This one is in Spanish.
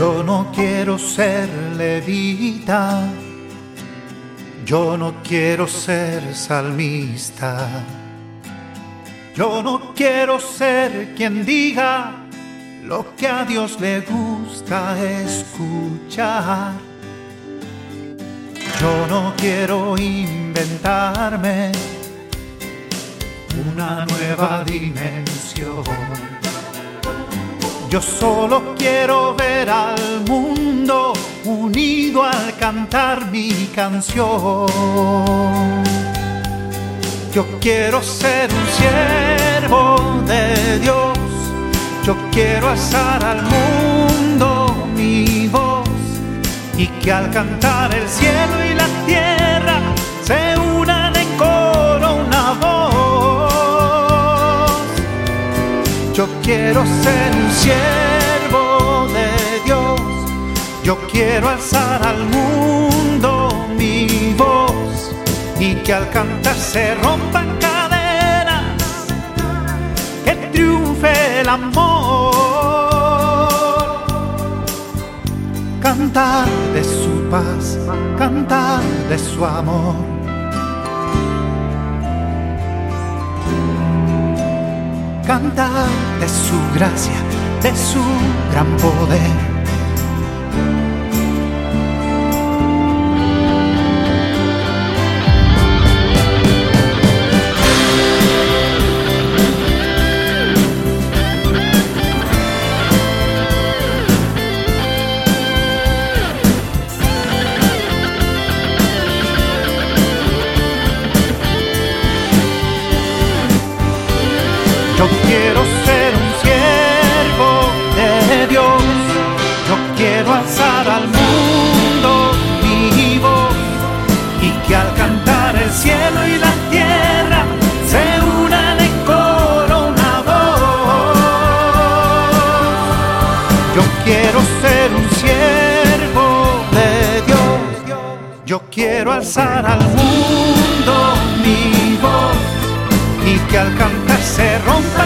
Yo no quiero ser levita, yo no quiero ser salmista, yo no quiero ser quien diga lo que a Dios le gusta escuchar. Yo no quiero inventarme una nueva dimensión. Yo solo quiero ver al mundo unido al cantar mi canción. Yo quiero ser un siervo de Dios. Yo quiero alzar al mundo mi voz y que al cantar el cielo y la tierra se unan Yo quiero ser un siervo de Dios, yo quiero alzar al mundo mi voz y que al cantar se rompan cadenas, que triunfe el amor. Cantar de su paz, cantar de su amor. Cantar de su gracia, de su gran poder. Yo quiero ser un siervo de Dios. Yo quiero alzar al mundo mi voz y que al cantar se rompa.